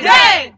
Dang.